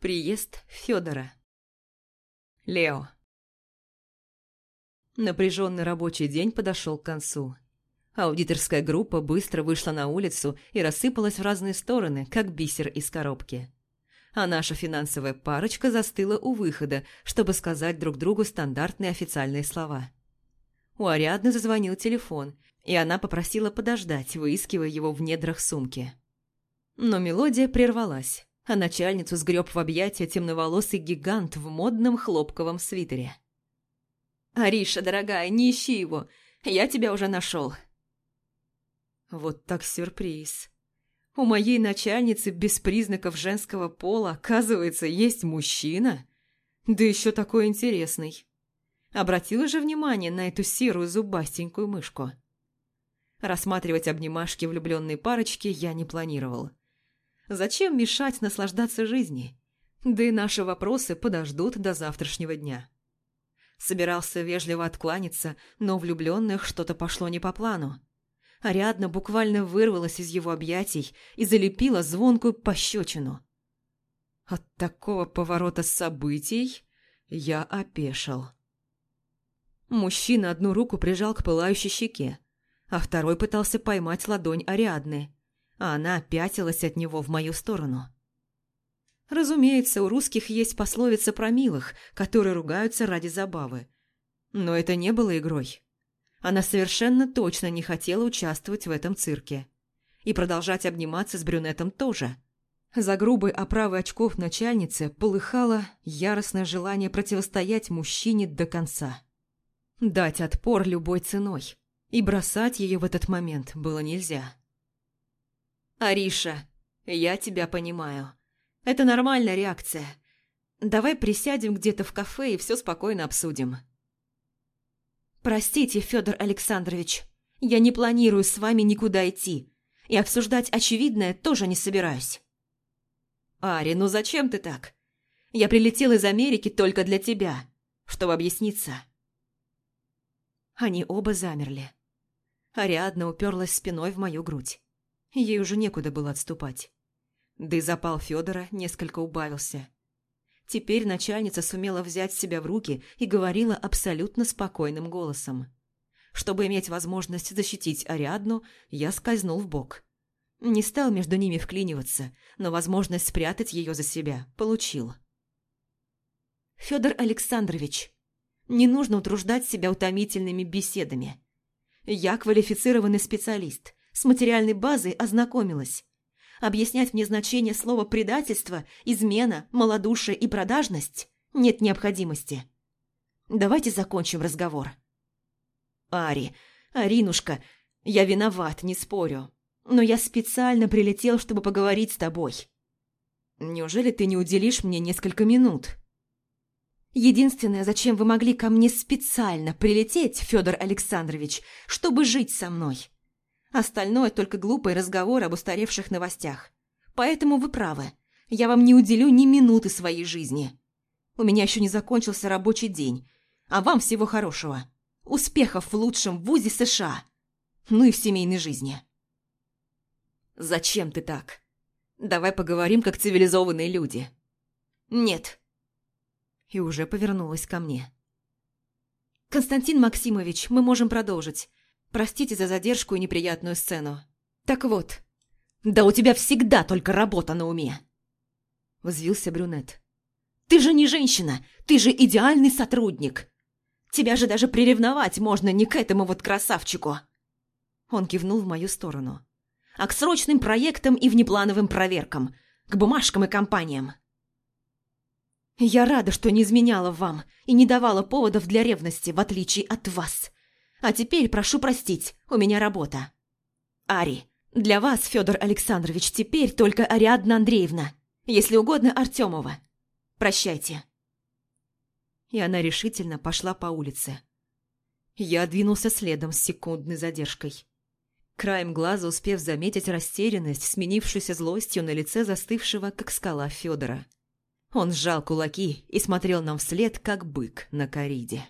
Приезд Федора. Лео. Напряженный рабочий день подошел к концу. Аудиторская группа быстро вышла на улицу и рассыпалась в разные стороны, как бисер из коробки. А наша финансовая парочка застыла у выхода, чтобы сказать друг другу стандартные официальные слова. У Ариадны зазвонил телефон, и она попросила подождать, выискивая его в недрах сумки. Но мелодия прервалась а начальницу сгреб в объятия темноволосый гигант в модном хлопковом свитере. «Ариша, дорогая, не ищи его, я тебя уже нашел». Вот так сюрприз. У моей начальницы без признаков женского пола, оказывается, есть мужчина? Да еще такой интересный. Обратила же внимание на эту серую зубастенькую мышку. Рассматривать обнимашки влюбленной парочки я не планировал. Зачем мешать наслаждаться жизни? Да и наши вопросы подождут до завтрашнего дня. Собирался вежливо откланяться, но влюбленных что-то пошло не по плану. Ариадна буквально вырвалась из его объятий и залепила звонкую пощечину. От такого поворота событий я опешил. Мужчина одну руку прижал к пылающей щеке, а второй пытался поймать ладонь Ариадны а она пятилась от него в мою сторону. Разумеется, у русских есть пословица про милых, которые ругаются ради забавы. Но это не было игрой. Она совершенно точно не хотела участвовать в этом цирке. И продолжать обниматься с брюнетом тоже. За грубой оправой очков начальницы полыхало яростное желание противостоять мужчине до конца. Дать отпор любой ценой. И бросать ее в этот момент было нельзя. «Ариша, я тебя понимаю. Это нормальная реакция. Давай присядем где-то в кафе и все спокойно обсудим». «Простите, Федор Александрович, я не планирую с вами никуда идти, и обсуждать очевидное тоже не собираюсь». «Ари, ну зачем ты так? Я прилетел из Америки только для тебя, чтобы объясниться». Они оба замерли. Ариадна уперлась спиной в мою грудь. Ей уже некуда было отступать. Да и запал Федора несколько убавился. Теперь начальница сумела взять себя в руки и говорила абсолютно спокойным голосом. Чтобы иметь возможность защитить Ариадну, я скользнул в бок. Не стал между ними вклиниваться, но возможность спрятать ее за себя получил. Федор Александрович, не нужно утруждать себя утомительными беседами. Я квалифицированный специалист – с материальной базой ознакомилась. Объяснять мне значение слова «предательство», «измена», «малодушие» и «продажность» нет необходимости. Давайте закончим разговор. Ари, Аринушка, я виноват, не спорю. Но я специально прилетел, чтобы поговорить с тобой. Неужели ты не уделишь мне несколько минут? Единственное, зачем вы могли ко мне специально прилететь, Федор Александрович, чтобы жить со мной – Остальное только глупый разговор об устаревших новостях. Поэтому вы правы. Я вам не уделю ни минуты своей жизни. У меня еще не закончился рабочий день. А вам всего хорошего. Успехов в лучшем вузе США. Ну и в семейной жизни. Зачем ты так? Давай поговорим, как цивилизованные люди. Нет. И уже повернулась ко мне. Константин Максимович, мы можем продолжить. Простите за задержку и неприятную сцену. Так вот. Да у тебя всегда только работа на уме. Взвился брюнет. Ты же не женщина, ты же идеальный сотрудник. Тебя же даже приревновать можно не к этому вот красавчику. Он кивнул в мою сторону. А к срочным проектам и внеплановым проверкам, к бумажкам и компаниям. Я рада, что не изменяла вам и не давала поводов для ревности, в отличие от вас. А теперь прошу простить, у меня работа. Ари, для вас, Федор Александрович, теперь только Ариадна Андреевна, если угодно Артемова. Прощайте. И она решительно пошла по улице. Я двинулся следом с секундной задержкой. Краем глаза успев заметить растерянность, сменившуюся злостью на лице застывшего, как скала Федора. Он сжал кулаки и смотрел нам вслед, как бык на кориде.